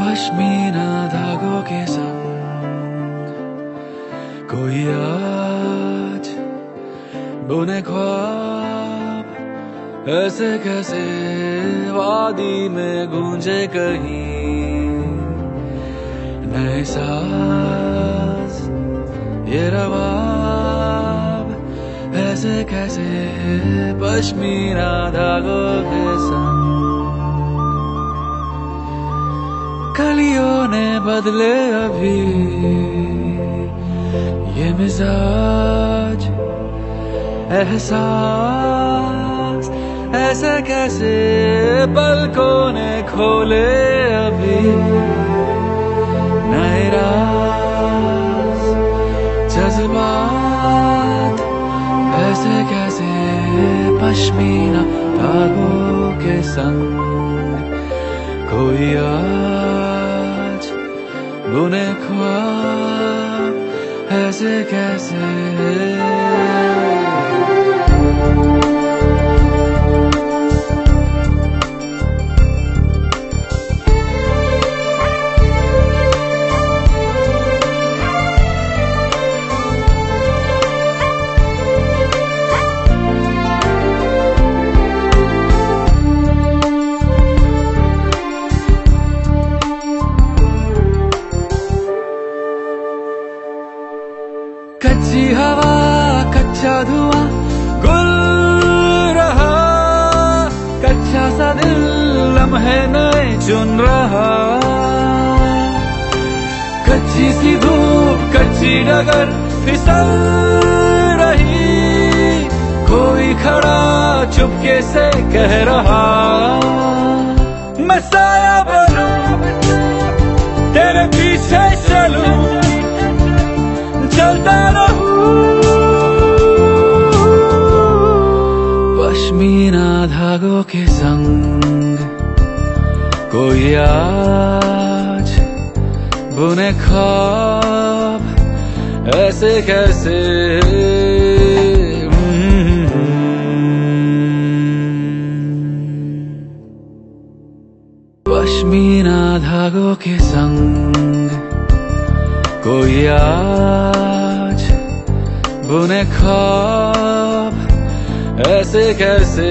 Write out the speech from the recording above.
पश्मीना धागों के संग कोई आज बुने ख्वाब ऐसे कैसे वादी में गूंजे कहीं नए साज ये रवाब ऐसे कैसे पश्मीना धागों के संग कलियों ने बदले अभी। ये मिजाज, एहसास, ऐसे कैसे पलकों ने खोले अभी? नए जज्बात ऐसे कैसे पश्मीना धागों के संग? कोई आज बुने ख्वाब ऐसे कैसे कच्ची हवा, कच्चा धुआँ, गुल रहा। कच्चा सा दिल, लम्हे नए चुन रहा। कच्ची सी धूप, कच्ची डगर फिसल रही। कोई खड़ा चुपके से कह रहा, मैं साया बनूं, तेरे पीछे चलूँ। चलता रहूँ। पश्मीना धागों के संग कोई आज बुने ख्वाब ऐसे कैसे? पश्मीना धागों के संग कोई आज बुने ख्वाब ऐसे कैसे